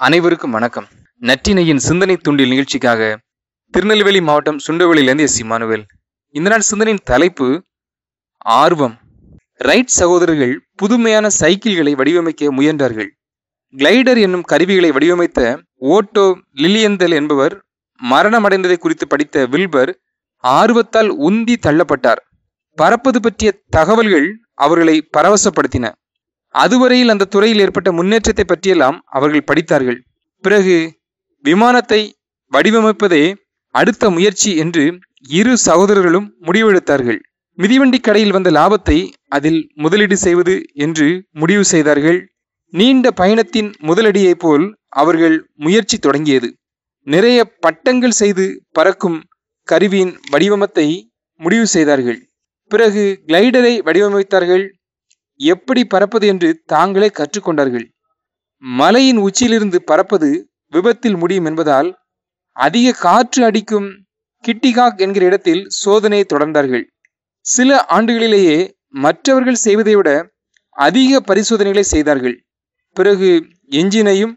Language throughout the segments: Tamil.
அனைவருக்கும் வணக்கம். நற்றினையின் சிந்தனை துண்டில் நிகழ்ச்சிக்காக திருநெல்வேலி மாவட்டம் சுண்டவெளியிலிருந்து எஸ். இமானுவேல். இந்த நாள் சிந்தனையின் தலைப்பு ஆர்வம். ரைட் சகோதரர்கள் புதுமையான சைக்கிள்களை வடிவமைக்க முயன்றார்கள். கிளைடர் என்னும் கருவிகளை வடிவமைத்த ஓட்டோ லிலியந்தல் என்பவர் மரணமடைந்ததை குறித்து படித்த வில்பர் ஆர்வத்தால் உந்தி தள்ளப்பட்டார். பறப்பது பற்றிய தகவல்கள் அவர்களை பரவசப்படுத்தின. அதுவரையில் அந்த துறையில் ஏற்பட்ட முன்னேற்றத்தை பற்றியெல்லாம் அவர்கள் படித்தார்கள். பிறகு விமானத்தை வடிவமைப்பதே அடுத்த முயற்சி என்று இரு சகோதரர்களும் முடிவெடுத்தார்கள். மிதிவண்டி கடையில் வந்த லாபத்தை அதில் முதலீடு செய்வது என்று முடிவு செய்தார்கள். நீண்ட பயணத்தின் முதலடியைப் போல் அவர்கள் முயற்சி தொடங்கியது. நிறைய பட்டங்கள் செய்து பறக்கும் கருவியின் வடிவமத்தை முடிவு செய்தார்கள். பிறகு கிளைடரை வடிவமைத்தார்கள். எப்படி பறப்பது என்று தாங்களே கற்றுக்கொண்டார்கள். மலையின் உச்சியிலிருந்து பறப்பது விபத்தில் முடியும் என்பதால் அதிக காற்று அடிக்கும் கிட்டிகாக் என்கிற இடத்தில் சோதனையை தொடர்ந்தார்கள். சில ஆண்டுகளிலேயே மற்றவர்கள் செய்வதை விட அதிக பரிசோதனைகளை செய்தார்கள். பிறகு எஞ்சினையும்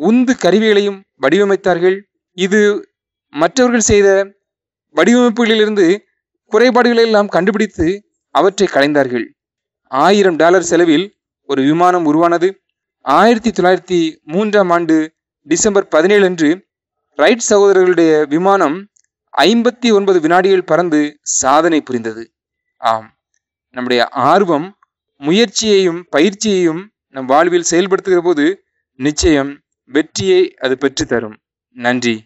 உந்து கருவிகளையும் வடிவமைத்தார்கள். இது மற்றவர்கள் செய்த வடிவமைப்புகளிலிருந்து குறைபாடுகளை எல்லாம் கண்டுபிடித்து அவற்றை களைந்தார்கள். ஆயிரம் டாலர் செலவில் ஒரு விமானம் உருவானது. ஆயிரத்தி தொள்ளாயிரத்தி மூன்றாம் ஆண்டு டிசம்பர் பதினேழு அன்று ரைட் சகோதரர்களுடைய விமானம் ஐம்பத்தி ஒன்பது வினாடிகள் பறந்து சாதனை புரிந்தது. ஆம் நம்முடைய ஆர்வம் முயற்சியையும் பயிற்சியையும் நம் வாழ்வில் செயல்படுத்துகிற போது நிச்சயம் வெற்றியை அது பெற்றுத்தரும். நன்றி.